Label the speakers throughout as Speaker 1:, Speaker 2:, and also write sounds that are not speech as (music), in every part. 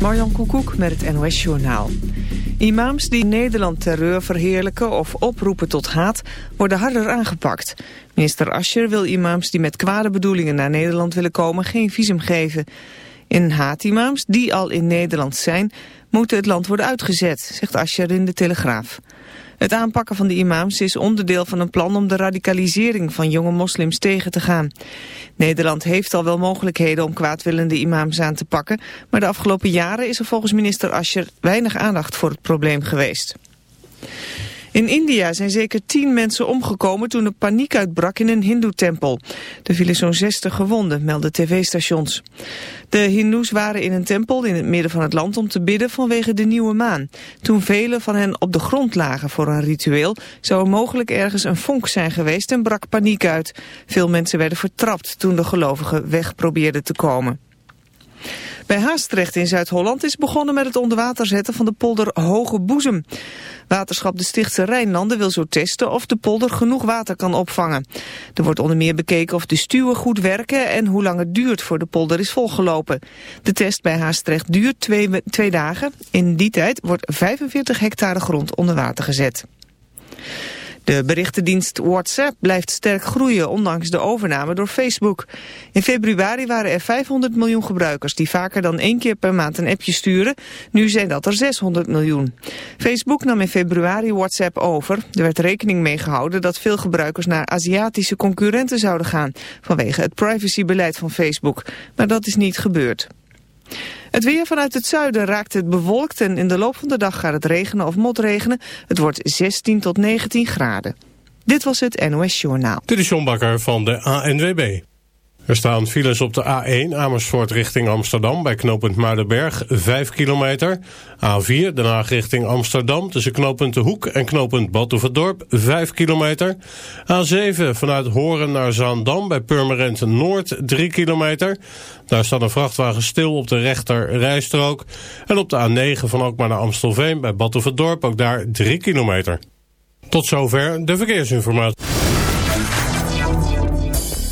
Speaker 1: Marjan Koekoek met het NOS Journaal. Imams die Nederland terreur verheerlijken of oproepen tot haat worden harder aangepakt. Minister Ascher wil imams die met kwade bedoelingen naar Nederland willen komen geen visum geven. In haatimams die al in Nederland zijn moeten het land worden uitgezet, zegt Ascher in de Telegraaf. Het aanpakken van de imams is onderdeel van een plan om de radicalisering van jonge moslims tegen te gaan. Nederland heeft al wel mogelijkheden om kwaadwillende imams aan te pakken, maar de afgelopen jaren is er volgens minister Ascher weinig aandacht voor het probleem geweest. In India zijn zeker tien mensen omgekomen toen er paniek uitbrak in een hindoe-tempel. Er vielen zo'n 60 gewonden, melden tv-stations. De hindoes waren in een tempel in het midden van het land om te bidden vanwege de nieuwe maan. Toen velen van hen op de grond lagen voor een ritueel, zou er mogelijk ergens een vonk zijn geweest en brak paniek uit. Veel mensen werden vertrapt toen de gelovigen weg probeerden te komen. Bij Haastrecht in Zuid-Holland is begonnen met het onderwater zetten van de polder Hoge Boezem. Waterschap de Stichtse Rijnlanden wil zo testen of de polder genoeg water kan opvangen. Er wordt onder meer bekeken of de stuwen goed werken en hoe lang het duurt voor de polder is volgelopen. De test bij Haastrecht duurt twee, twee dagen. In die tijd wordt 45 hectare grond onder water gezet. De berichtendienst WhatsApp blijft sterk groeien, ondanks de overname door Facebook. In februari waren er 500 miljoen gebruikers die vaker dan één keer per maand een appje sturen. Nu zijn dat er 600 miljoen. Facebook nam in februari WhatsApp over. Er werd rekening mee gehouden dat veel gebruikers naar Aziatische concurrenten zouden gaan, vanwege het privacybeleid van Facebook. Maar dat is niet gebeurd. Het weer vanuit het zuiden raakt het bewolkt en in de loop van de dag gaat het regenen of motregenen. Het wordt 16 tot 19 graden. Dit was het NOS Journaal.
Speaker 2: Dit is Bakker van de ANWB. Er staan files op de A1 Amersfoort richting Amsterdam bij knooppunt Muidenberg 5 kilometer. A4 Den Haag richting Amsterdam tussen knooppunt De Hoek en knooppunt Batuverdorp 5 kilometer. A7 vanuit Horen naar Zaandam bij Purmerend Noord 3 kilometer. Daar staat een vrachtwagen stil op de rechter rijstrook. En op de A9 van Alkmaar naar Amstelveen bij Batuverdorp ook daar 3 kilometer. Tot zover de verkeersinformatie.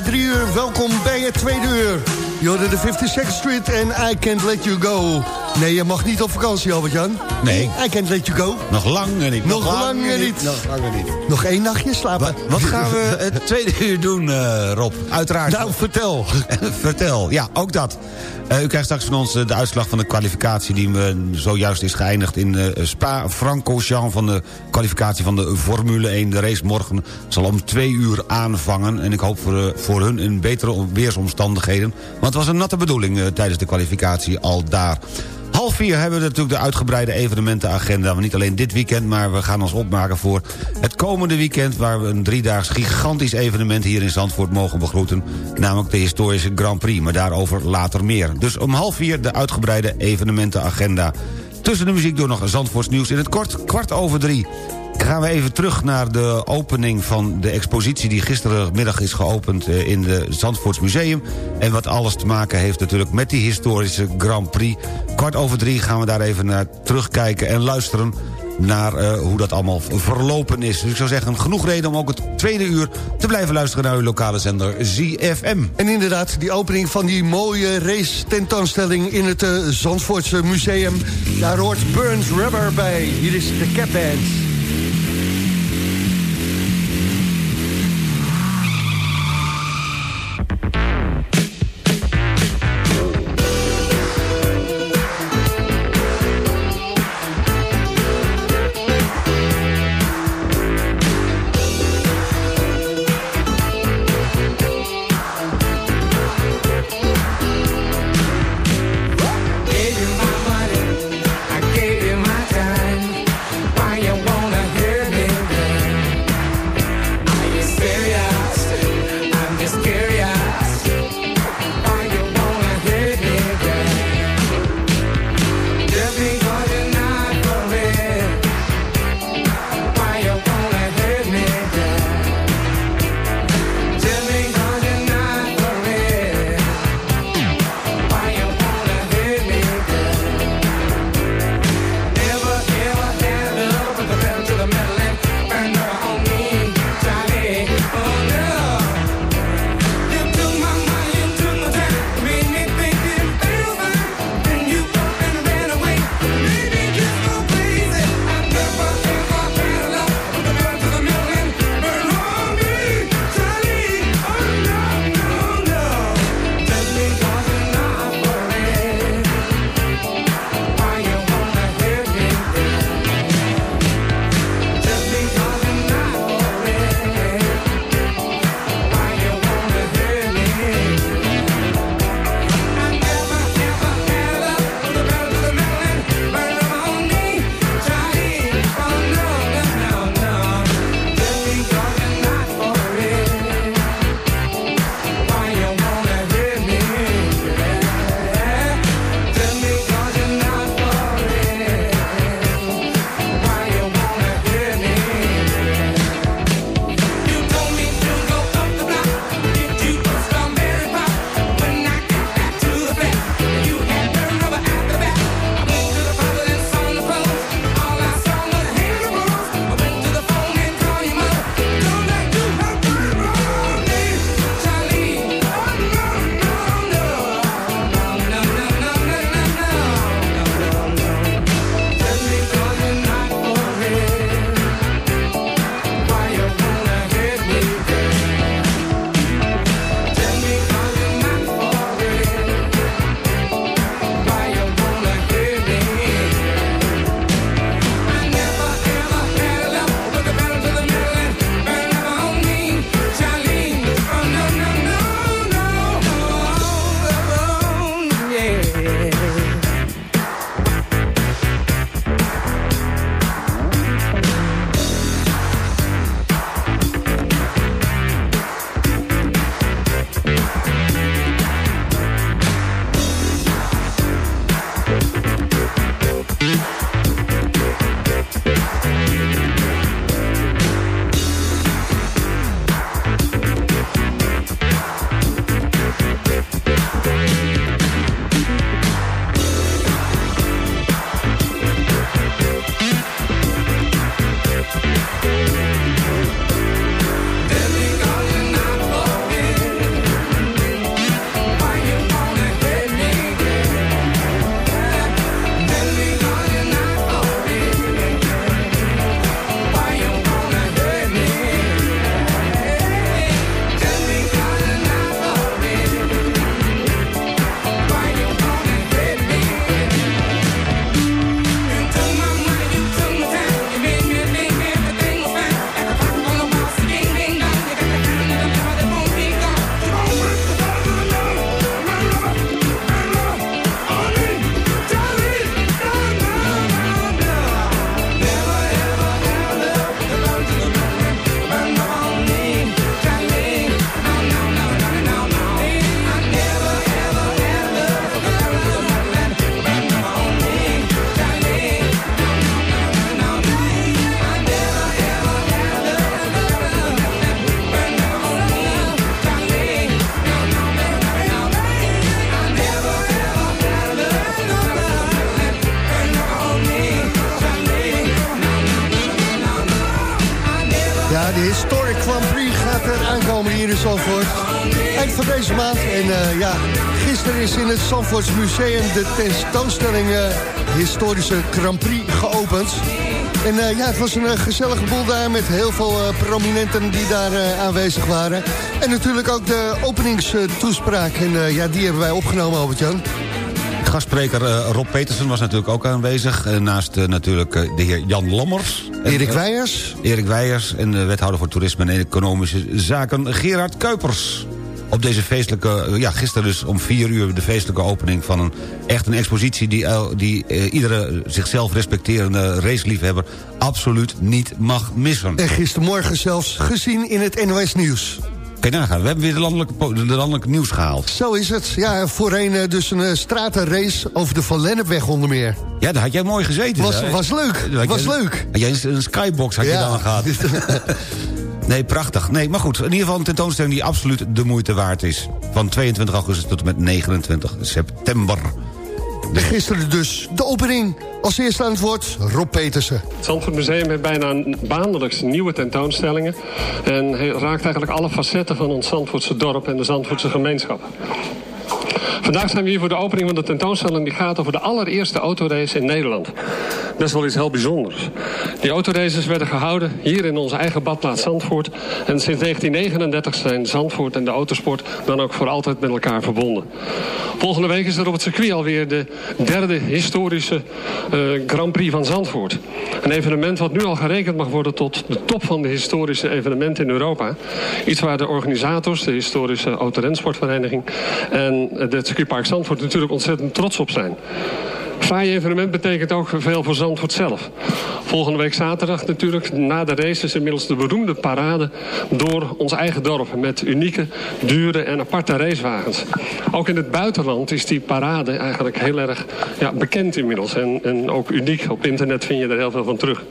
Speaker 3: Na drie uur. Welkom bij het tweede uur. Je hoorde de 52nd Street en I Can't Let You Go. Nee, je mag niet op vakantie, Albert-Jan.
Speaker 4: Nee.
Speaker 3: I Can't Let You Go.
Speaker 4: Nog lang en niet.
Speaker 3: Nog lang en niet.
Speaker 4: Nog lang en niet.
Speaker 3: Nog één nachtje slapen.
Speaker 4: Wat, wat gaan we het tweede uur doen, eh, Rob? Uiteraard.
Speaker 3: Nou, vertel. (laughs)
Speaker 4: Vertel, ja, ook dat. Eh, u krijgt straks van ons eh, de uitslag van de kwalificatie... die zojuist is geëindigd in eh, Spa-Francorchamps... van de kwalificatie van de Formule 1. De race morgen zal om twee uur aanvangen. En ik hoop voor, voor hun in betere weersomstandigheden. Want het was een natte bedoeling tijdens de kwalificatie al daar. Half vier hebben we natuurlijk de uitgebreide evenementenagenda. Niet alleen dit weekend, maar we gaan ons opmaken voor het komende weekend... waar we een driedaags gigantisch evenement hier in Zandvoort mogen begroeten. Namelijk de historische Grand Prix, maar daarover later meer. Dus om half vier de uitgebreide evenementenagenda. Tussen de muziek door nog Zandvoorts nieuws in het kort, kwart over drie. Gaan we even terug naar de opening van de expositie... die gisterenmiddag is geopend eh, in het Zandvoorts Museum. En wat alles te maken heeft natuurlijk met die historische Grand Prix. Kwart over drie gaan we daar even naar terugkijken en luisteren naar eh, hoe dat allemaal verlopen is. Dus ik zou zeggen, genoeg reden om ook het tweede uur... te blijven luisteren naar uw lokale zender ZFM.
Speaker 3: En inderdaad, die opening van die mooie race tentoonstelling... in het eh, Zandvoortse Museum. Daar hoort Burns Rubber bij. Hier is de Cap Band. Grand Prix gaat er aankomen hier in Zandvoort. Eind van deze maand. En eh, ja, gisteren is in het Zandvoorts Museum de tentoonstelling eh, Historische Grand Prix geopend. En eh, ja, het was een gezellige boel daar met heel veel prominenten die daar aanwezig waren. En natuurlijk ook de openingstoespraak. En ja, die hebben wij opgenomen, Albert-Jan.
Speaker 4: Gastspreker Rob Petersen was natuurlijk ook aanwezig. naast natuurlijk de heer Jan Lammers.
Speaker 3: Erik
Speaker 4: eh,
Speaker 3: Weijers.
Speaker 4: Erik Weijers en de wethouder voor toerisme en economische zaken Gerard Kuipers. Op deze feestelijke, eh, ja, gisteren dus om vier uur de feestelijke opening van een echt een expositie die, die eh, iedere zichzelf respecterende raceliefhebber absoluut niet mag missen.
Speaker 3: En gistermorgen zelfs gezien in het NOS Nieuws.
Speaker 4: Kijk nagaan, we hebben weer de landelijke, de landelijke nieuws gehaald.
Speaker 3: Zo is het. Ja, voorheen eh, dus een eh, stratenrace over de Van Lennepweg onder meer.
Speaker 4: Ja, daar had jij mooi gezeten.
Speaker 3: Was-
Speaker 4: hè?
Speaker 3: was leuk,
Speaker 4: had
Speaker 3: was
Speaker 4: jij-
Speaker 3: leuk.
Speaker 4: Had jij een, een skybox had je dan gehad. (laughs) Nee, prachtig. Nee, maar goed, in ieder geval een tentoonstelling die absoluut de moeite waard is. Van 22 augustus tot en met 29 september.
Speaker 3: En gisteren dus de opening. Als eerste aan het woord Rob Petersen.
Speaker 5: Het Zandvoort Museum heeft bijna maandelijks nieuwe tentoonstellingen. En raakt eigenlijk alle facetten van ons Zandvoortse dorp en de Zandvoortse gemeenschap. Vandaag zijn we hier voor de opening van de tentoonstelling die gaat over de allereerste autorace in Nederland. Is wel iets heel bijzonders. Die autoraces werden gehouden hier in onze eigen badplaats Zandvoort. En sinds 1939 zijn Zandvoort en de autosport dan ook voor altijd met elkaar verbonden. Volgende week is er op het circuit alweer de derde historische eh, Grand Prix van Zandvoort. Een evenement wat nu al gerekend mag worden tot de top van de historische evenementen in Europa. Iets waar de organisators, de historische autorensportvereniging en het circuitpark Zandvoort natuurlijk ontzettend trots op zijn. Fraai evenement betekent ook veel voor Zandvoort zelf. Volgende week zaterdag natuurlijk, na de race, is inmiddels de beroemde parade door ons eigen dorp. Met unieke, dure en aparte racewagens. Ook in het buitenland is die parade eigenlijk heel erg ja, bekend inmiddels. En, en ook uniek. Op internet vind je er heel veel van terug.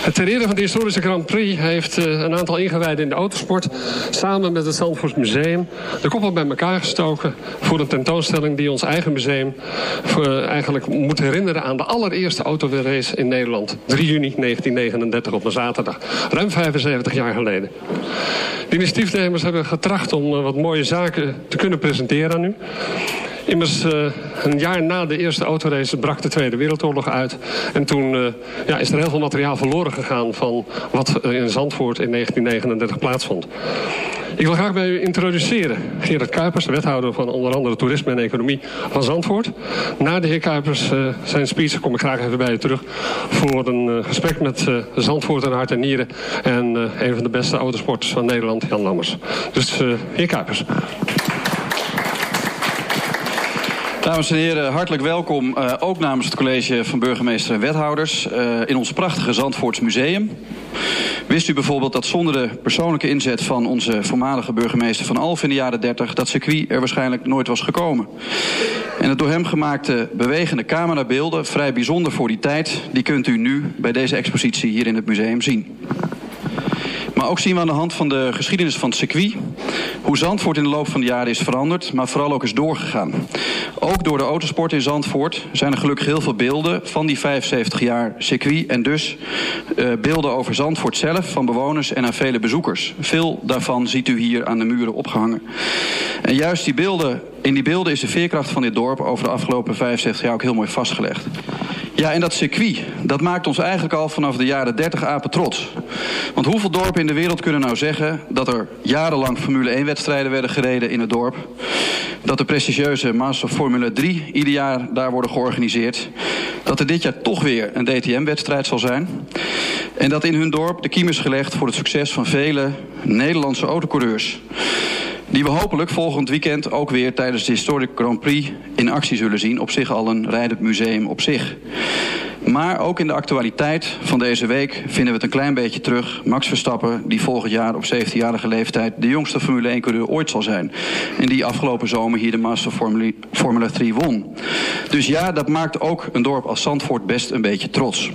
Speaker 5: Het ter van de historische Grand Prix heeft eh, een aantal ingewijden in de autosport... samen met het Zandvoort Museum de koppel bij elkaar gestoken... voor een tentoonstelling die ons eigen museum eh, eigenlijk moet herinneren... aan de allereerste autorace in Nederland. 3 juni 1939 op een zaterdag. Ruim 75 jaar geleden. De initiatiefnemers hebben getracht om eh, wat mooie zaken te kunnen presenteren aan u. Immers eh, een jaar na de eerste autorace brak de Tweede Wereldoorlog uit. En toen eh, ja, is er heel veel materiaal verloren gegaan van wat in Zandvoort in 1939 plaatsvond. Ik wil graag bij u introduceren Gerard Kuipers, wethouder van onder andere toerisme en economie van Zandvoort. Na de heer Kuipers eh, zijn speech kom ik graag even bij u terug voor een gesprek met Zandvoort en hart en nieren. En een van de beste autosporters van Nederland, Jan Lammers. Dus heer Kuipers.
Speaker 6: Dames en heren, hartelijk welkom. eh, ook namens het college van burgemeester en wethouders eh, in ons prachtige Zandvoorts Museum. Wist u bijvoorbeeld dat zonder de persoonlijke inzet van onze voormalige burgemeester van Alphen in de jaren 30 dat circuit er waarschijnlijk nooit was gekomen? En het door hem gemaakte bewegende camerabeelden, vrij bijzonder voor die tijd, die kunt u nu bij deze expositie hier in het museum zien. Maar ook zien we aan de hand van de geschiedenis van het circuit... hoe Zandvoort in de loop van de jaren is veranderd... maar vooral ook is doorgegaan. Ook door de autosport in Zandvoort zijn er gelukkig heel veel beelden... van die 75 jaar circuit en dus eh, beelden over Zandvoort zelf... van bewoners en aan vele bezoekers. Veel daarvan ziet u hier aan de muren opgehangen. En juist die beelden, in die beelden is de veerkracht van dit dorp... over de afgelopen 75 jaar ook heel mooi vastgelegd. Ja, en dat circuit, dat maakt ons eigenlijk al vanaf de jaren 30 apen trots. Want hoeveel dorpen in de wereld kunnen nou zeggen... dat er jarenlang Formule 1-wedstrijden werden gereden in het dorp... dat de prestigieuze Master Formule 3 ieder jaar daar worden georganiseerd... dat er dit jaar toch weer een DTM-wedstrijd zal zijn... en dat in hun dorp de kiem is gelegd voor het succes van vele Nederlandse autocoureurs... Die we hopelijk volgend weekend ook weer tijdens de Historic Grand Prix in actie zullen zien. Op zich al een rijdend museum op zich. Maar ook in de actualiteit van deze week vinden we het een klein beetje terug. Max Verstappen, die volgend jaar op 17-jarige leeftijd de jongste Formule 1-coureur ooit zal zijn. En die afgelopen zomer hier de Master Formule 3 won. Dus ja, dat maakt ook een dorp als Zandvoort best een beetje trots.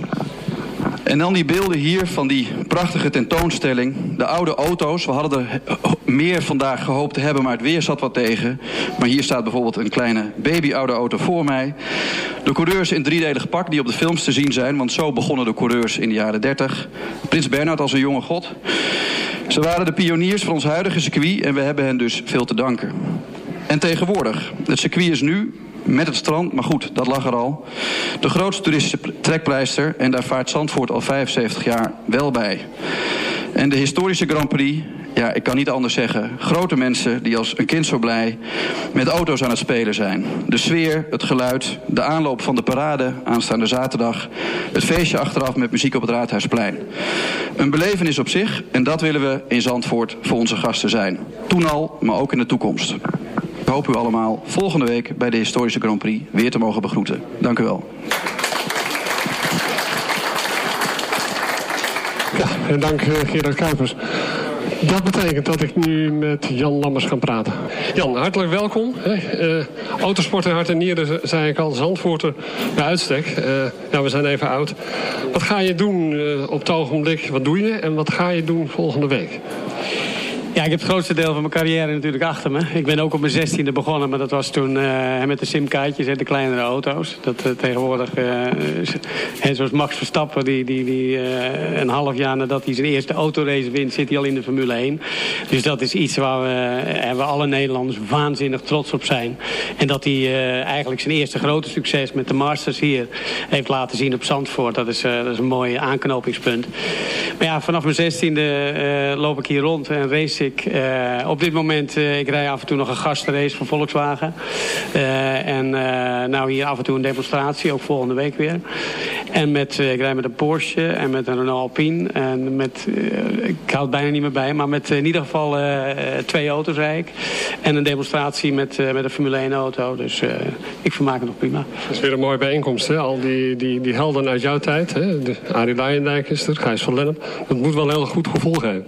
Speaker 6: En dan die beelden hier van die prachtige tentoonstelling. De oude auto's. We hadden er meer vandaag gehoopt te hebben, maar het weer zat wat tegen. Maar hier staat bijvoorbeeld een kleine babyoude auto voor mij. De coureurs in driedelig pak die op de films te zien zijn. Want zo begonnen de coureurs in de jaren 30. Prins Bernhard als een jonge god. Ze waren de pioniers van ons huidige circuit en we hebben hen dus veel te danken. En tegenwoordig, het circuit is nu met het strand, maar goed, dat lag er al. De grootste toeristische trekpleister en daar vaart Zandvoort al 75 jaar wel bij. En de historische Grand Prix, ja, ik kan niet anders zeggen. Grote mensen die als een kind zo blij met auto's aan het spelen zijn. De sfeer, het geluid, de aanloop van de parade aanstaande zaterdag. Het feestje achteraf met muziek op het Raadhuisplein. Een belevenis op zich en dat willen we in Zandvoort voor onze gasten zijn. Toen al, maar ook in de toekomst. Ik hoop u allemaal volgende week bij de historische Grand Prix weer te mogen begroeten. Dank u wel.
Speaker 5: Ja, en dank eh, Gerard Kuipers. Dat betekent dat ik nu met Jan Lammers ga praten. Jan, hartelijk welkom. hè. Eh, autosport en hart en nieren, zei ik al, Zandvoorter bij uitstek. Eh, ja, we zijn even oud. Wat ga je doen op het ogenblik? Wat doe je en wat ga je doen volgende week?
Speaker 7: Ja, ik heb het grootste deel van mijn carrière natuurlijk achter me. Ik ben ook op mijn zestiende begonnen, maar dat was toen eh, met de simkaartjes en de kleinere auto's. Dat eh, tegenwoordig, en zoals Max Verstappen, die, die, die een half jaar nadat hij zijn eerste autorace wint, zit hij al in de Formule 1. Dus dat is iets waar we, alle Nederlanders waanzinnig trots op zijn. En dat hij eigenlijk zijn eerste grote succes met de Masters hier heeft laten zien op Zandvoort. Dat is, dat is een mooi aanknopingspunt. Maar ja, vanaf mijn zestiende loop ik hier rond en race ik. Eh, op dit moment, eh, ik rij af en toe nog een gastenrace van Volkswagen. Eh, en nou hier af en toe een demonstratie, ook volgende week weer. En met, ik rijd met een Porsche en met een Renault Alpine. En met, ik houd het bijna niet meer bij, maar met in ieder geval twee auto's rijd ik. En een demonstratie met, met een Formule 1 auto. Dus ik vermaak het nog prima.
Speaker 5: Dat is weer een mooie bijeenkomst, hè? Al die, die, die helden uit jouw tijd, hè? De Arie Luijendijk is er, Gijs van Lennep. Dat moet wel een heel goed gevoel geven.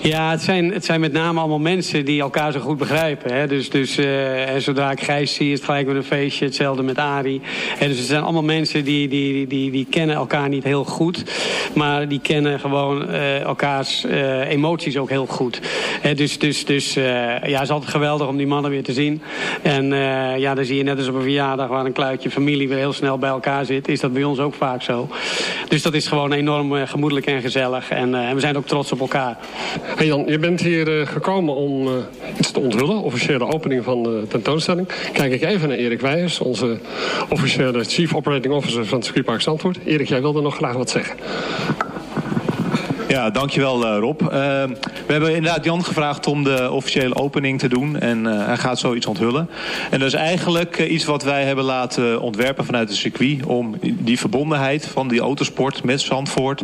Speaker 7: Ja, het zijn, het zijn met name allemaal mensen die elkaar zo goed begrijpen. Hè? Dus, dus eh, en zodra ik Gijs zie, is het gelijk weer een feestje. Hetzelfde met Arie. Hè, dus het zijn allemaal mensen die, die, die, die kennen elkaar niet heel goed. Maar die kennen gewoon eh, elkaars eh, emoties ook heel goed. Hè, dus dus, dus ja, het is altijd geweldig om die mannen weer te zien. En ja, dan zie je net als op een verjaardag waar een kluitje familie weer heel snel bij elkaar zit. Is dat bij ons ook vaak zo. Dus dat is gewoon enorm gemoedelijk en gezellig. En, en we zijn ook trots op elkaar.
Speaker 5: Hey Jan, je bent hier eh, gekomen om eh, iets te onthullen. Officiële opening van de tentoonstelling. Kijk ik even naar Erik Wijers, onze officiële Chief Operating Officer van het circuitpark Zandvoort. Erik, jij wilde nog graag wat zeggen.
Speaker 8: Ja, dankjewel eh, Rob. Eh, we hebben inderdaad Jan gevraagd om de officiële opening te doen. En eh, hij gaat zoiets onthullen. En dat is eigenlijk iets wat wij hebben laten ontwerpen vanuit het circuit. Om die verbondenheid van die autosport met Zandvoort,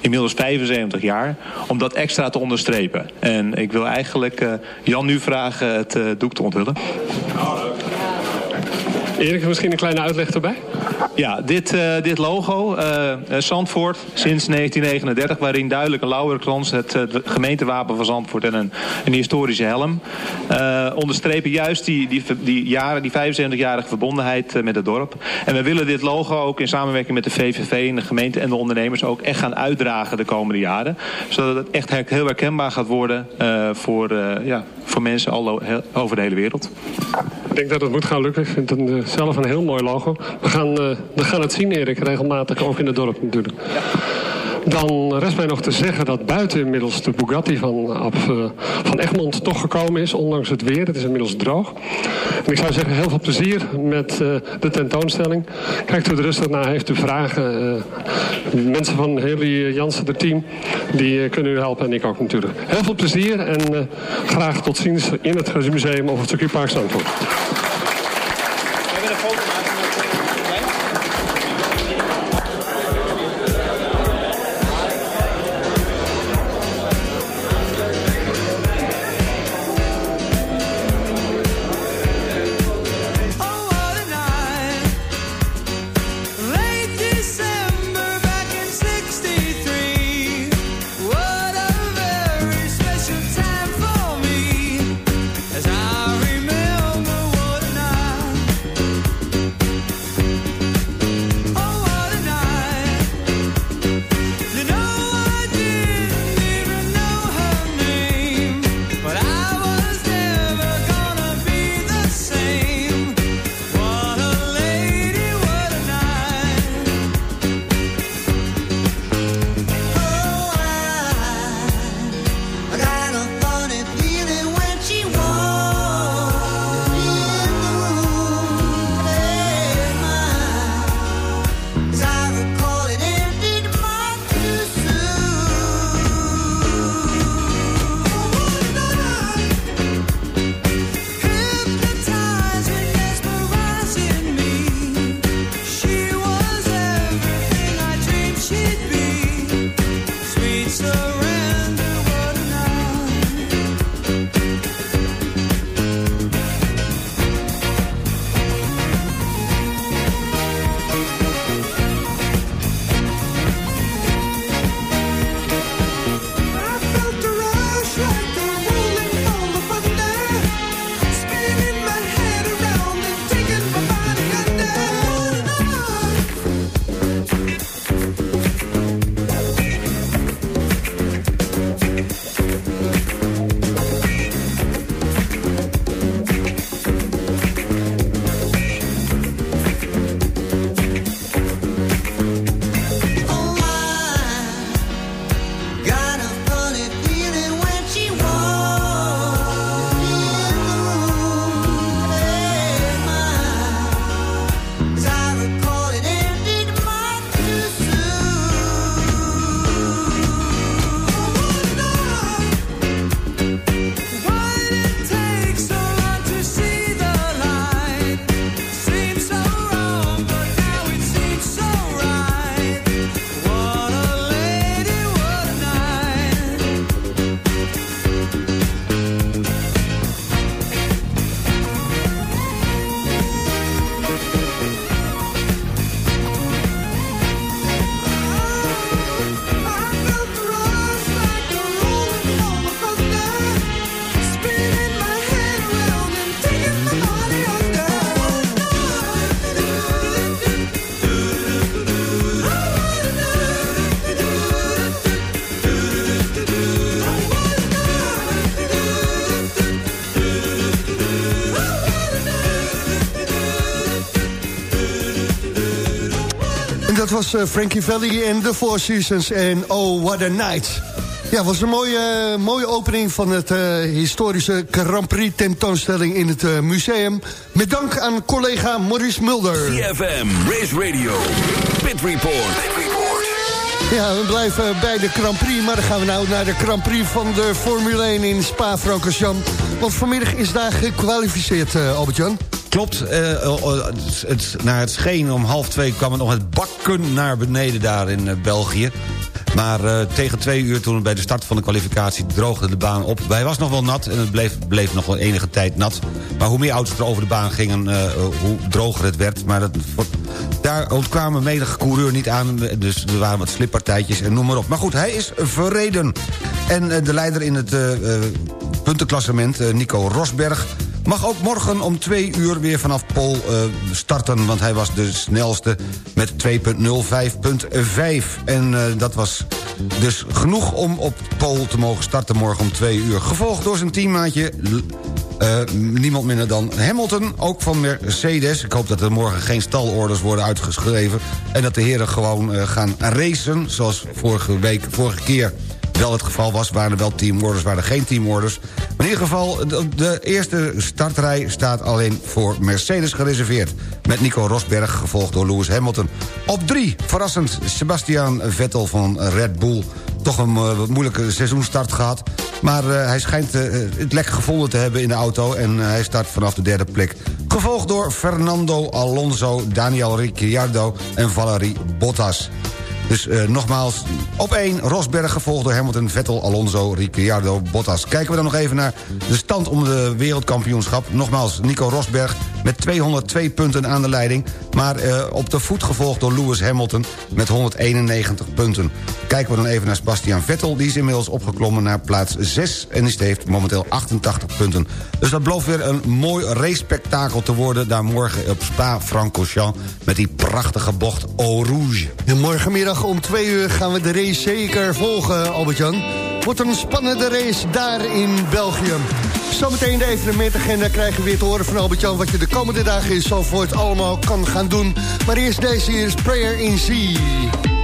Speaker 8: inmiddels 75 jaar, om dat extra te onderstrepen. En ik wil eigenlijk Jan nu vragen het doek te onthullen.
Speaker 5: Erik, misschien een kleine uitleg erbij?
Speaker 8: Ja, dit, eh, dit logo, eh, Zandvoort, sinds 1939, waarin duidelijk een lauwerkrans, het gemeentewapen van Zandvoort en een, een historische helm, onderstrepen juist die, die, die jaren, die 75-jarige verbondenheid met het dorp. En we willen dit logo ook in samenwerking met de VVV en de gemeente en de ondernemers ook echt gaan uitdragen de komende jaren. Zodat het echt heel herkenbaar gaat worden voor, ja, voor mensen al over de hele wereld.
Speaker 5: Ik denk dat het moet gaan lukken. Ik vind het eh, zelf een heel mooi logo. We gaan, eh, we gaan het zien, Erik, regelmatig, ook in het dorp natuurlijk. Dan rest mij nog te zeggen dat buiten inmiddels de Bugatti van, eh, van Egmond toch gekomen is, ondanks het weer. Het is inmiddels droog. En ik zou zeggen, heel veel plezier met eh, de tentoonstelling. Kijkt u er rustig naar, heeft u vragen. eh, mensen van Heli Jansen, het team, die kunnen u helpen en ik ook natuurlijk. Heel veel plezier en graag tot ziens in het museum of het circuitpark Zandvoort.
Speaker 3: Was eh, Frankie Valli en The Four Seasons en Oh What a Night. Ja, was een mooie, mooie opening van het eh, historische Grand Prix tentoonstelling in het eh, museum. Met dank aan collega Maurice Mulder.
Speaker 9: CFM, Race Radio, Pit Report.
Speaker 3: Ja, we blijven bij de Grand Prix, maar dan gaan we nou naar de Grand Prix van de Formule 1 in Spa-Francorchamps. Want vanmiddag is daar gekwalificeerd, uh, Albert-Jan.
Speaker 4: Klopt, uh, uh, het, naar het scheen om half twee kwam het nog het bakken naar beneden daar in België. Maar uh, tegen twee uur toen bij de start van de kwalificatie droogde de baan op. Hij was nog wel nat en het bleef, bleef nog wel enige tijd nat. Maar hoe meer auto's er over de baan gingen, hoe droger het werd. Maar dat, daar ontkwamen menige coureur niet aan. Dus er waren wat slippartijtjes en noem maar op. Maar goed, hij is verreden. En de leider in het puntenklassement, Nico Rosberg mag ook morgen om twee uur weer vanaf Pol uh, starten... want hij was de snelste met 2.05.5. En uh, dat was dus genoeg om op Pol te mogen starten morgen om twee uur. Gevolgd door zijn teammaatje... Uh, niemand minder dan Hamilton, ook van Mercedes. Ik hoop dat er morgen geen stalorders worden uitgeschreven... en dat de heren gewoon gaan racen, zoals vorige, week, vorige keer wel het geval was. Waren er wel teamorders, waren er geen teamorders. Maar in ieder geval, de, eerste startrij staat alleen voor Mercedes gereserveerd. Met Nico Rosberg, gevolgd door Lewis Hamilton. Op drie, verrassend, Sebastian Vettel van Red Bull. Toch een uh, moeilijke seizoenstart gehad. Maar uh, hij schijnt uh, het lek gevonden te hebben in de auto... en hij start vanaf de derde plek. Gevolgd door Fernando Alonso, Daniel Ricciardo en Valerie Bottas. Dus uh, nogmaals, op 1 Rosberg gevolgd door Hamilton, Vettel, Alonso, Ricciardo, Bottas. Kijken we dan nog even naar de stand om de wereldkampioenschap. Nogmaals, Nico Rosberg met 202 punten aan de leiding. Maar uh, op de voet gevolgd door Lewis Hamilton met 191 punten. Kijken we dan even naar Sebastian Vettel. Die is inmiddels opgeklommen naar plaats 6 en is, heeft momenteel 88 punten. Dus dat belooft weer een mooi race-spektakel te worden... daar morgen op Spa-Francorchamps met die prachtige bocht Eau Rouge.
Speaker 3: En morgenmiddag om twee uur gaan we de race zeker volgen, Albert-Jan. Wordt een spannende race daar in België. Zometeen de evenementagenda krijgen we weer te horen van Albert-Jan... wat je de komende dagen in Zalvoort allemaal kan gaan doen. Maar eerst deze hier is Prayer in Sea.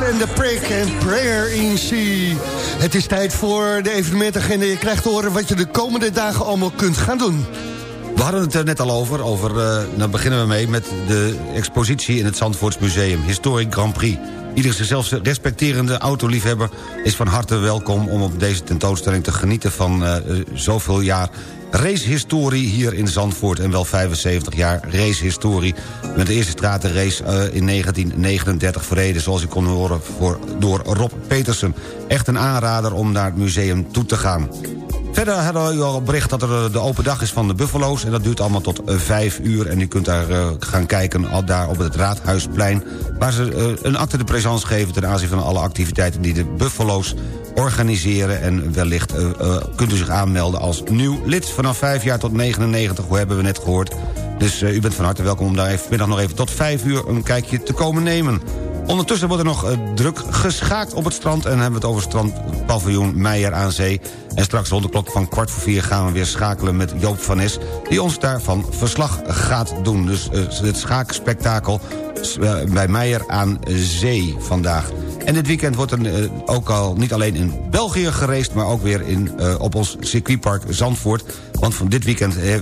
Speaker 3: En de Prick en Prayer in Sea. Het is tijd voor de evenementagenda. Je krijgt te horen wat je de komende dagen allemaal kunt gaan doen.
Speaker 4: We hadden het er net al over. over uh, dan beginnen we mee met de expositie in het Zandvoortsmuseum. Historic Grand Prix. Iedere zichzelf respecterende autoliefhebber is van harte welkom... om op deze tentoonstelling te genieten van uh, zoveel jaar racehistorie hier in Zandvoort... en wel 75 jaar racehistorie... met de eerste stratenrace uh, in 1939 verreden... zoals u kon horen voor, door Rob Petersen. Echt een aanrader om naar het museum toe te gaan. Verder hadden we al bericht dat er de open dag is van de Buffalo's... en dat duurt allemaal tot uh, vijf uur. En u kunt daar uh, gaan kijken, al daar op het Raadhuisplein... waar ze een acte de présence geven ten aanzien van alle activiteiten... die de Buffalo's organiseren. En wellicht kunt u zich aanmelden als nieuw lid. Vanaf vijf jaar tot 99, hoe hebben we net gehoord. Dus u bent van harte welkom om daar even, middag nog even tot vijf uur... een kijkje te komen nemen. Ondertussen wordt er nog uh, druk geschaakt op het strand... en hebben we het over strandpaviljoen Meijer aan Zee. En straks rond de klok van kwart voor vier gaan we weer schakelen met Joop van Nes... die ons daarvan verslag gaat doen. Dus uh, het schaakspektakel uh, bij Meijer aan Zee vandaag. En dit weekend wordt er ook al niet alleen in België gereest... maar ook weer in, op ons circuitpark Zandvoort... Want van dit weekend uh,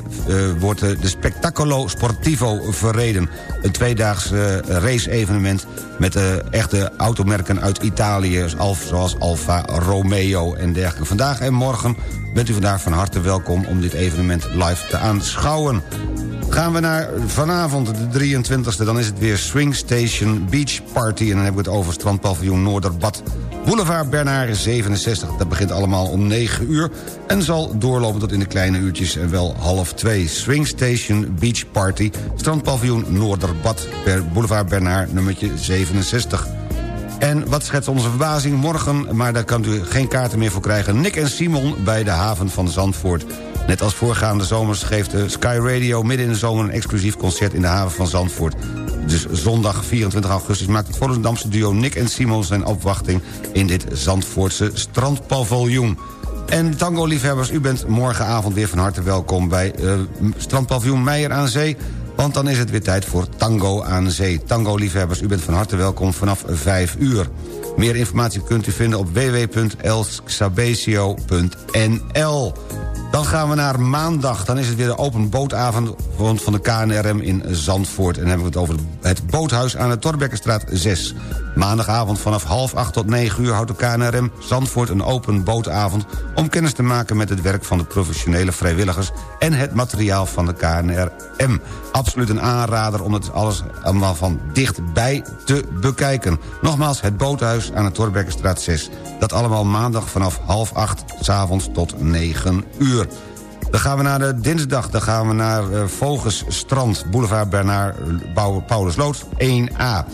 Speaker 4: wordt de Spectacolo Sportivo verreden. Een tweedaags race-evenement met echte automerken uit Italië... zoals Alfa Romeo en dergelijke. Vandaag en morgen bent u vandaag van harte welkom... om dit evenement live te aanschouwen. Gaan we naar vanavond, de 23e, dan is het weer Swing Station Beach Party... en dan hebben we het over strandpaviljoen Noorderbad. Boulevard Bernard 67, dat begint allemaal om 9 uur... en zal doorlopen tot in de kleine uurtjes en wel half 2. Swing Station Beach Party, strandpaviljoen Noorderbad... Boulevard Bernard, nummertje 67. En wat schetst onze verbazing? Morgen, maar daar kan u geen kaarten meer voor krijgen... Nick en Simon bij de haven van Zandvoort. Net als voorgaande zomers geeft Sky Radio midden in de zomer... een exclusief concert in de haven van Zandvoort. Dus zondag 24 augustus maakt het Volendamse duo Nick en Simon... zijn opwachting in dit Zandvoortse strandpaviljoen. En tango-liefhebbers, u bent morgenavond weer van harte welkom... bij uh, strandpaviljoen Meijer aan Zee... Want dan is het weer tijd voor Tango aan Zee. Tango-liefhebbers, u bent van harte welkom vanaf 5 uur. Meer informatie kunt u vinden op www.elxabesio.nl. Dan gaan we naar maandag. Dan is het weer de open bootavond van de KNRM in Zandvoort. En dan hebben we het over het boothuis aan de Torbekkenstraat 6. Maandagavond vanaf half acht tot negen uur houdt de KNRM Zandvoort een open bootavond... om kennis te maken met het werk van de professionele vrijwilligers... en het materiaal van de KNRM. Absoluut een aanrader om het alles allemaal van dichtbij te bekijken. Nogmaals, het boothuis aan de Torbekkenstraat 6. Dat allemaal maandag vanaf half acht, s'avonds tot negen uur. Dan gaan we naar de dinsdag. Dan gaan we naar uh, Vogelsstrand, Boulevard Bernard, Paulusloot 1A.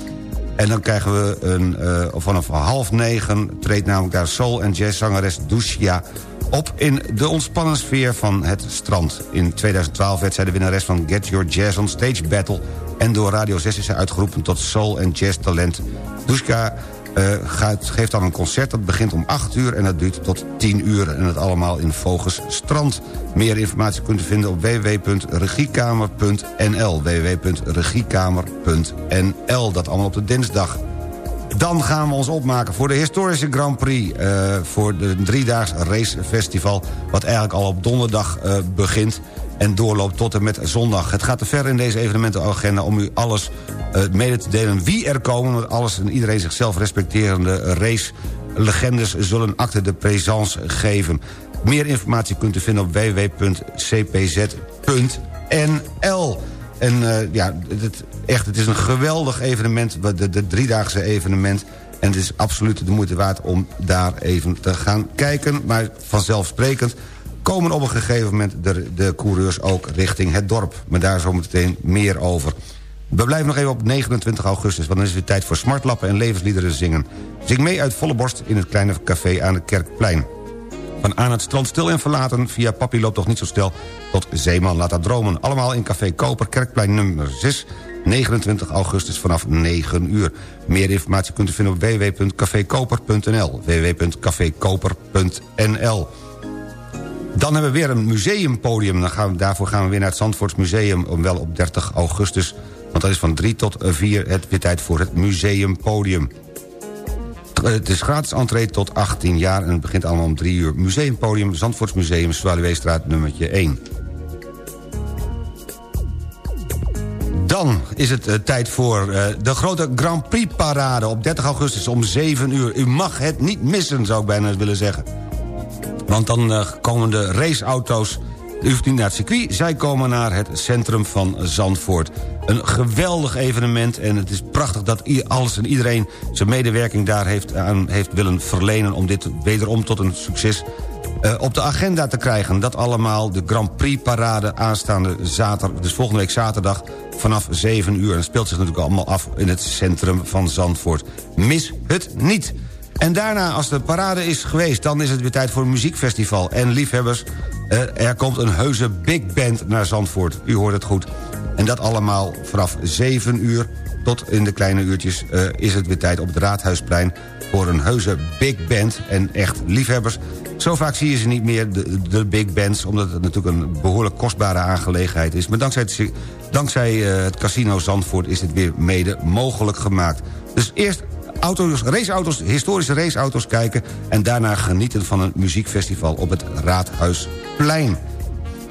Speaker 4: En dan krijgen we een, uh, vanaf half negen... treedt namelijk daar soul- en jazzzangeres Ducia op... in de ontspannen sfeer van het strand. In 2012 werd zij de winnares van Get Your Jazz on Stage Battle... en door Radio 6 is zij uitgeroepen tot soul- en jazz-talent. Uh, gaat, geeft dan een concert. Dat begint om 8 uur en dat duurt tot 10 uur. En dat allemaal in Vogels Strand. Meer informatie kunt u vinden op www.regiekamer.nl www.regiekamer.nl Dat allemaal op de dinsdag. Dan gaan we ons opmaken voor de historische Grand Prix... Uh, voor de driedaags racefestival... wat eigenlijk al op donderdag uh, begint en doorloopt tot en met zondag. Het gaat te ver in deze evenementenagenda om u alles uh, mede te delen wie er komen... want alles en iedereen zichzelf respecterende race legendes zullen acte de présence geven. Meer informatie kunt u vinden op www.cpz.nl. En uh, ja, het, echt, het is een geweldig evenement, de, de driedaagse evenement... En het is absoluut de moeite waard om daar even te gaan kijken. Maar vanzelfsprekend komen op een gegeven moment de, de coureurs ook richting het dorp. Maar daar zometeen meer over. We blijven nog even op 29 augustus, want dan is het tijd voor smartlappen en levensliederen zingen. Zing mee uit volle borst in het kleine café aan het Kerkplein. Van aan het strand stil en verlaten, via Papi loopt toch niet zo stil... tot Zeeman laat dat dromen. Allemaal in café Koper, Kerkplein nummer 6... 29 augustus vanaf 9 uur. Meer informatie kunt u vinden op www.cafekoper.nl www.cafekoper.nl dan hebben we weer een museumpodium. Dan gaan we, daarvoor gaan we weer naar het Zandvoorts Museum... wel op 30 augustus. Want dan is van 3 tot 4 het weer tijd voor het museumpodium. Het is gratis entree tot 18 jaar en het begint allemaal om 3 uur. Museumpodium, Zandvoortsmuseum, Zwaluweestraat nummertje 1. Dan is het uh, tijd voor de grote Grand Prix parade op 30 augustus om 7 uur. U mag het niet missen, zou ik bijna willen zeggen. Want dan uh, komen de raceauto's... U hoeft niet naar het circuit, zij komen naar het centrum van Zandvoort. Een geweldig evenement en het is prachtig dat alles en iedereen... zijn medewerking daar heeft, aan heeft willen verlenen... om dit wederom tot een succes uh, op de agenda te krijgen. Dat allemaal de Grand Prix parade aanstaande zaterdag... dus volgende week zaterdag vanaf 7 uur. En dat speelt zich natuurlijk allemaal af in het centrum van Zandvoort. Mis het niet! En daarna, als de parade is geweest... dan is het weer tijd voor een muziekfestival. En liefhebbers, uh, er komt een heuse big band naar Zandvoort. U hoort het goed. En dat allemaal vanaf 7 uur tot in de kleine uurtjes... Uh, is het weer tijd op het Raadhuisplein... voor een heuse big band en echt liefhebbers. Zo vaak zie je ze niet meer, de, de big bands... omdat het natuurlijk een behoorlijk kostbare aangelegenheid is. Maar dankzij het, dankzij uh, het casino Zandvoort is dit weer mede mogelijk gemaakt. Dus eerst auto's, raceauto's, historische raceauto's kijken... en daarna genieten van een muziekfestival op het Raadhuisplein.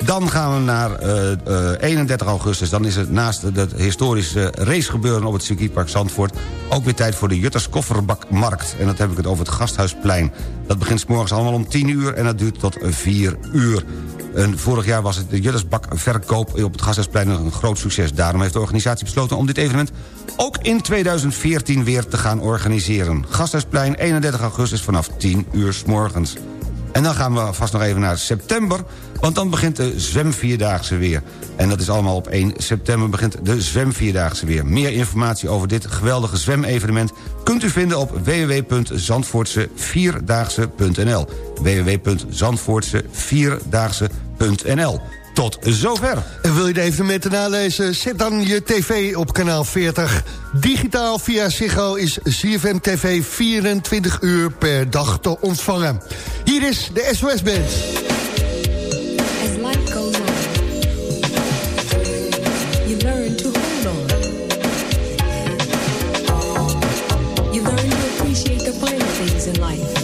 Speaker 4: Dan gaan we naar uh, uh, 31 augustus. Dan is het naast het historische racegebeuren op het circuitpark Zandvoort... ook weer tijd voor de Jutters Kofferbakmarkt. En dat heb ik het over het Gasthuisplein. Dat begint s morgens allemaal om 10 uur en dat duurt tot 4 uur. En vorig jaar was het de Juttersbakverkoop op het Gasthuisplein een groot succes. Daarom heeft de organisatie besloten om dit evenement ook in 2014 weer te gaan organiseren. Gasthuisplein 31 augustus vanaf 10 uur s morgens. En dan gaan we vast nog even naar september... want dan begint de zwemvierdaagse weer. En dat is allemaal op 1 september begint de zwemvierdaagse weer. Meer informatie over dit geweldige zwemevenement... kunt u vinden op www.zandvoortsevierdaagse.nl www.zandvoortsevierdaagse.nl tot zover.
Speaker 3: En wil je de evenementen nalezen? Zet dan je tv op kanaal 40. Digitaal via Ziggo is ZFM TV 24 uur per dag te ontvangen. Hier is de SOS Band.
Speaker 10: As life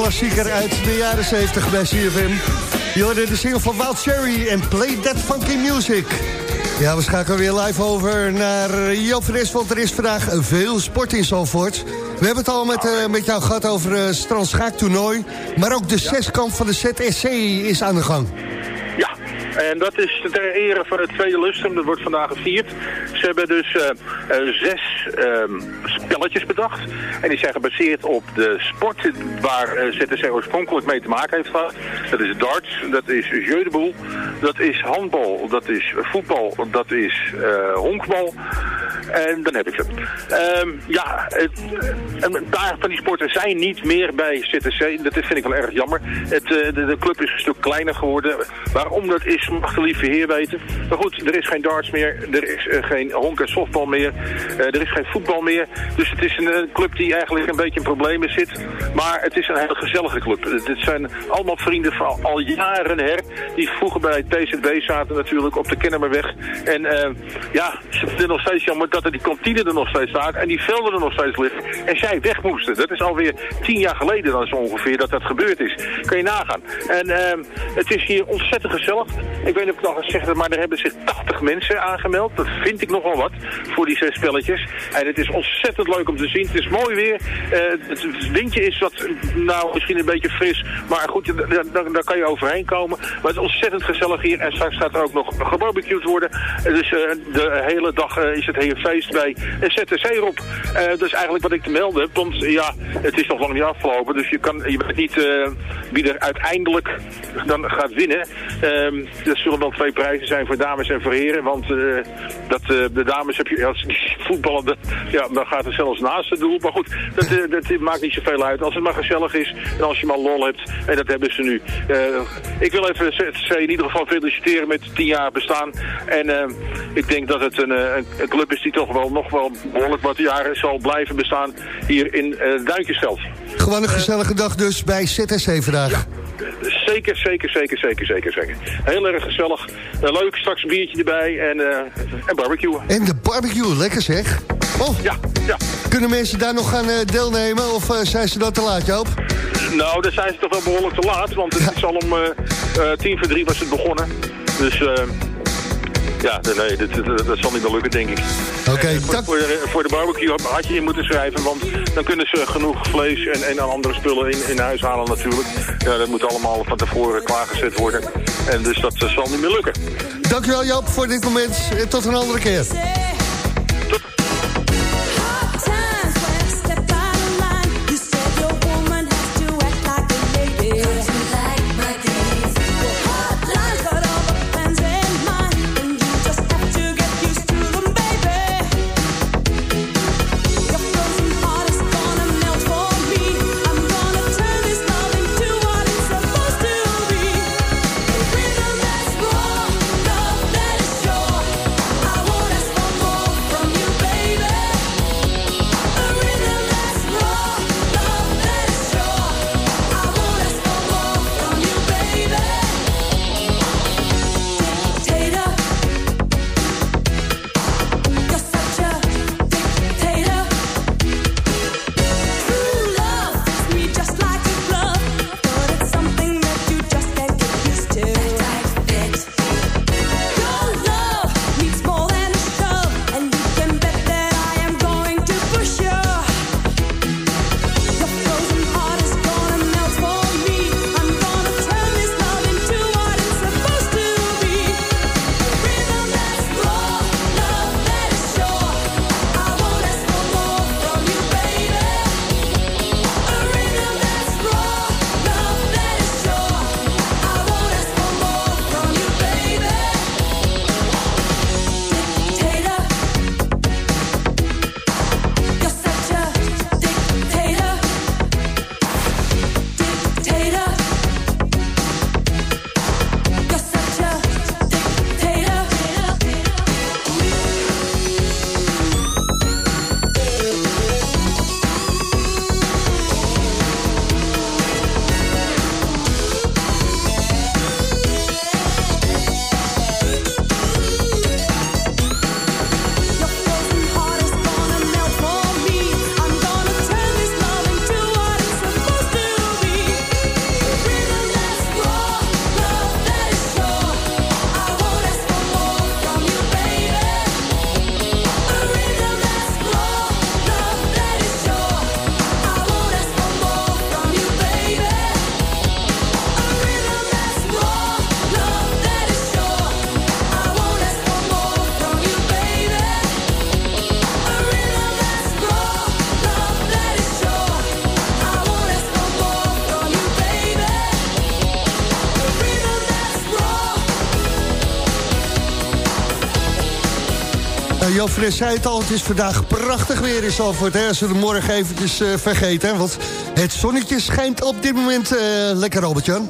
Speaker 3: een disco-klassieker uit de jaren 70 bij CFM. Je hoorde de single van Wild Cherry en Play That Funky Music. Ja, we schakelen weer live over naar Joop van Es, want er is vandaag veel sport in Zalvoort. We hebben het al met, eh, met jou gehad over het strandschaaktoernooi. Maar ook de zeskamp van de ZSC is aan de gang.
Speaker 11: Ja, en dat is ter ere van het tweede lustrum. Dat wordt vandaag gevierd. Ze hebben dus eh, zes ehm, spelletjes bedacht. En die zijn gebaseerd op de sport waar eh, ZTC oorspronkelijk mee te maken heeft gehad. Dat is darts, dat is jeu de boel, dat is handbal, dat is voetbal, dat is eh, honkbal. En dan heb ik ze. Ehm, ja, het, een paar van die sporten zijn niet meer bij ZTC. Dat vind ik wel erg jammer. Het, eh, de, de club is een stuk kleiner geworden. Waarom dat is, mag de lieve heer weten. Maar goed, er is geen darts meer. Er is eh, geen honk- en softbal meer. eh, er is geen voetbal meer. Dus het is een club die eigenlijk een beetje in problemen zit. Maar het is een hele gezellige club. Het zijn allemaal vrienden van al, jaren her. Die vroeger bij TZB zaten natuurlijk op de Kennemerweg. En ja, ze vinden nog steeds jammer dat er die kantine er nog steeds staat. En die velden er nog steeds liggen. En zij weg moesten. Dat is alweer tien jaar geleden dan zo ongeveer dat dat gebeurd is. Kan je nagaan. En eh, het is hier ontzettend gezellig. Ik weet niet of ik nog gezegd heb, maar er hebben zich 80 mensen aangemeld. Dat vind ik nogal wat voor die zes spelletjes. En het is ontzettend leuk om te zien. Het is mooi weer. Eh, het, windje is wat, nou misschien een beetje fris. Maar goed, daar, kan je overheen komen. Maar het is ontzettend gezellig hier. En straks gaat er ook nog gebarbecued worden. Dus eh, de hele dag eh, is het hele feest bij ZTC erop. Eh, dat is eigenlijk wat ik te melden heb. Want ja, het is nog lang niet afgelopen. Dus je, kan, je weet niet eh, wie er uiteindelijk dan gaat winnen. Ehm dat zullen dan twee prijzen zijn voor dames en voor heren. Want eh, dat, de dames heb je, als voetballen, ja, dan gaat het zelfs naast het doel. Maar goed, dat, dat maakt niet zoveel uit. Als het maar gezellig is en als je maar lol hebt. En dat hebben ze nu. Ik wil even ZTC in ieder geval feliciteren met 10 jaar bestaan. En ik denk dat het een, een, een club is die toch wel nog wel behoorlijk wat jaren zal blijven bestaan hier in Duinkjesveld.
Speaker 3: Gewoon een gezellige dag dus bij ZSC vandaag.
Speaker 11: Zeker, zeker, zeker, zeker, zeker, zeker. Heel erg gezellig. Eh, leuk, straks een biertje erbij en, eh en barbecuen.
Speaker 3: En de barbecue, lekker zeg. Oh,
Speaker 11: ja, ja.
Speaker 3: Kunnen mensen daar nog gaan deelnemen of zijn ze dat te laat, Joop?
Speaker 11: Nou, dan zijn ze toch wel behoorlijk te laat, want het is al om tien voor drie was het begonnen. Dus Ja, nee, dat, dat, dat zal niet meer lukken, denk ik.
Speaker 10: Oké,
Speaker 11: Eh, voor,
Speaker 10: dank-
Speaker 11: voor, de- voor de barbecue had je in moeten schrijven, want dan kunnen ze genoeg vlees en, en andere spullen in, in huis halen natuurlijk. Ja, dat moet allemaal van tevoren klaargezet worden. En dus dat zal niet meer lukken.
Speaker 10: Dankjewel Joop voor dit moment. En tot een andere keer. Fres zei het al, het is vandaag prachtig weer in Zalvoort. Hè, als we het morgen eventjes eh, vergeten. Want het zonnetje schijnt op dit moment eh, lekker, Albert-Jan.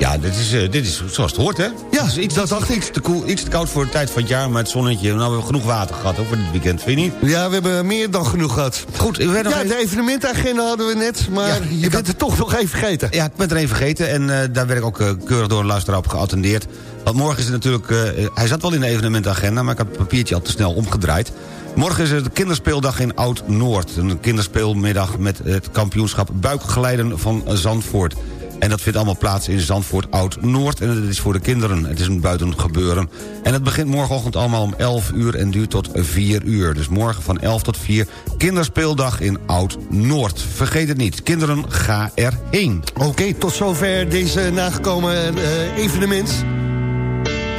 Speaker 4: Ja, dit is, eh, dit is zoals het hoort, hè?
Speaker 10: Ja,
Speaker 4: is iets, dat dacht ik. Iets te, koel, iets te koud voor de tijd van het jaar, maar het zonnetje... Nou, we hebben genoeg water gehad, voor dit weekend, vind je niet?
Speaker 10: Ja, we hebben meer dan genoeg gehad.
Speaker 4: Goed, ik nog
Speaker 10: Ja,
Speaker 4: even-
Speaker 10: de evenementagenda hadden we net, maar
Speaker 4: Ja,
Speaker 10: je bent het toch nog even vergeten.
Speaker 4: Ja, ik ben er even vergeten en eh, daar werd ik ook eh, keurig door een luisteraar op geattendeerd. Want morgen is het natuurlijk... hij zat wel in de evenementagenda, maar ik had het papiertje al te snel omgedraaid. Morgen is het de kinderspeeldag in Oud-Noord. Een kinderspeelmiddag met het kampioenschap buikglijden van Zandvoort. En dat vindt allemaal plaats in Zandvoort Oud-Noord. En het is voor de kinderen. Het is een buitengebeuren. En het begint morgenochtend allemaal om 11 uur en duurt tot 4 uur. Dus morgen van 11 tot 4 kinderspeeldag in Oud-Noord. Vergeet het niet. Kinderen, ga erheen.
Speaker 10: Oké, tot zover deze nagekomen eh, evenement.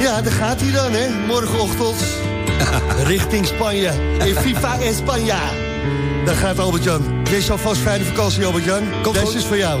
Speaker 10: Ja, daar gaat hij dan, hè. Morgenochtend (laughs) richting Spanje. In Viva España. Daar gaat Albert-Jan. Wees alvast fijne vakantie, Albert-Jan. Deze is voor jou.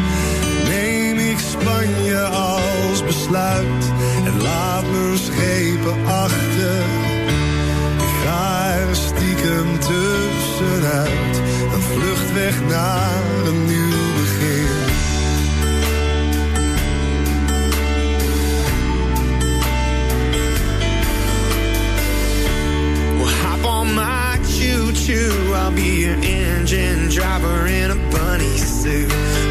Speaker 12: je als besluit. En laat me schepen achter. Ik ga er stiekem tussenuit. Een vlucht weg naar een nieuw begin.
Speaker 13: Well, hop on
Speaker 14: my choo-choo. I'll be your engine driver in a bunny suit.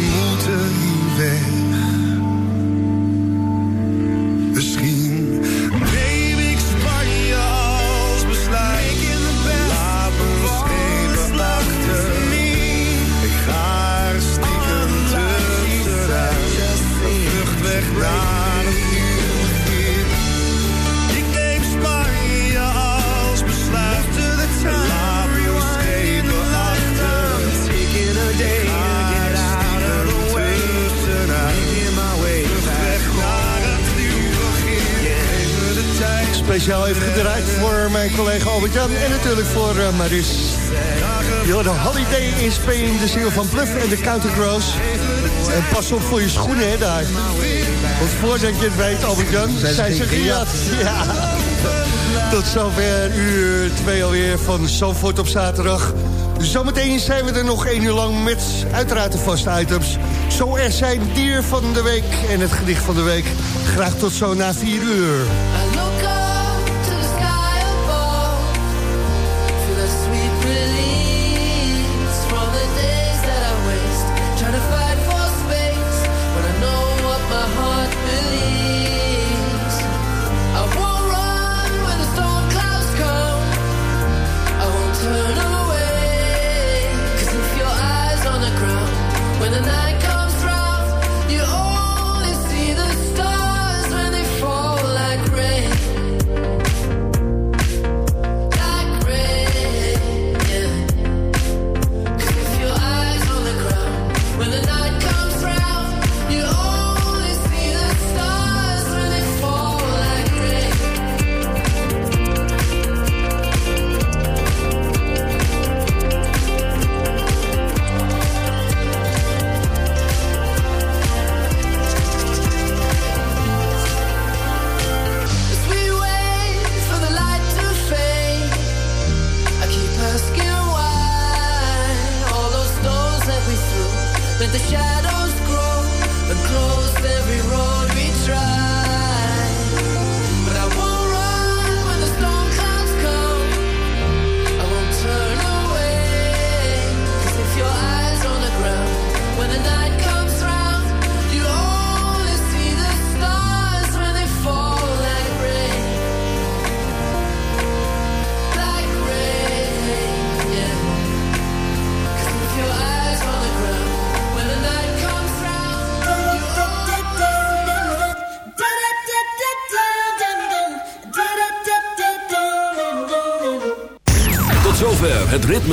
Speaker 15: Speciaal even gedraaid voor mijn collega Albert-Jan en natuurlijk voor eh, Maris. Je een holiday in Spain, de ziel van Bluff en de Counter Crows. En pas op voor je schoenen, hè, daar. Want voordat je het weet, Albert-Jan, zijn ze gejat. Ja. Tot zover uur 2 alweer van Zandvoort op zaterdag. Zometeen zijn we er nog één uur lang met uiteraard de vaste items. Zo er zijn dier van de week en het gedicht van de week. Graag tot zo na 4 uur.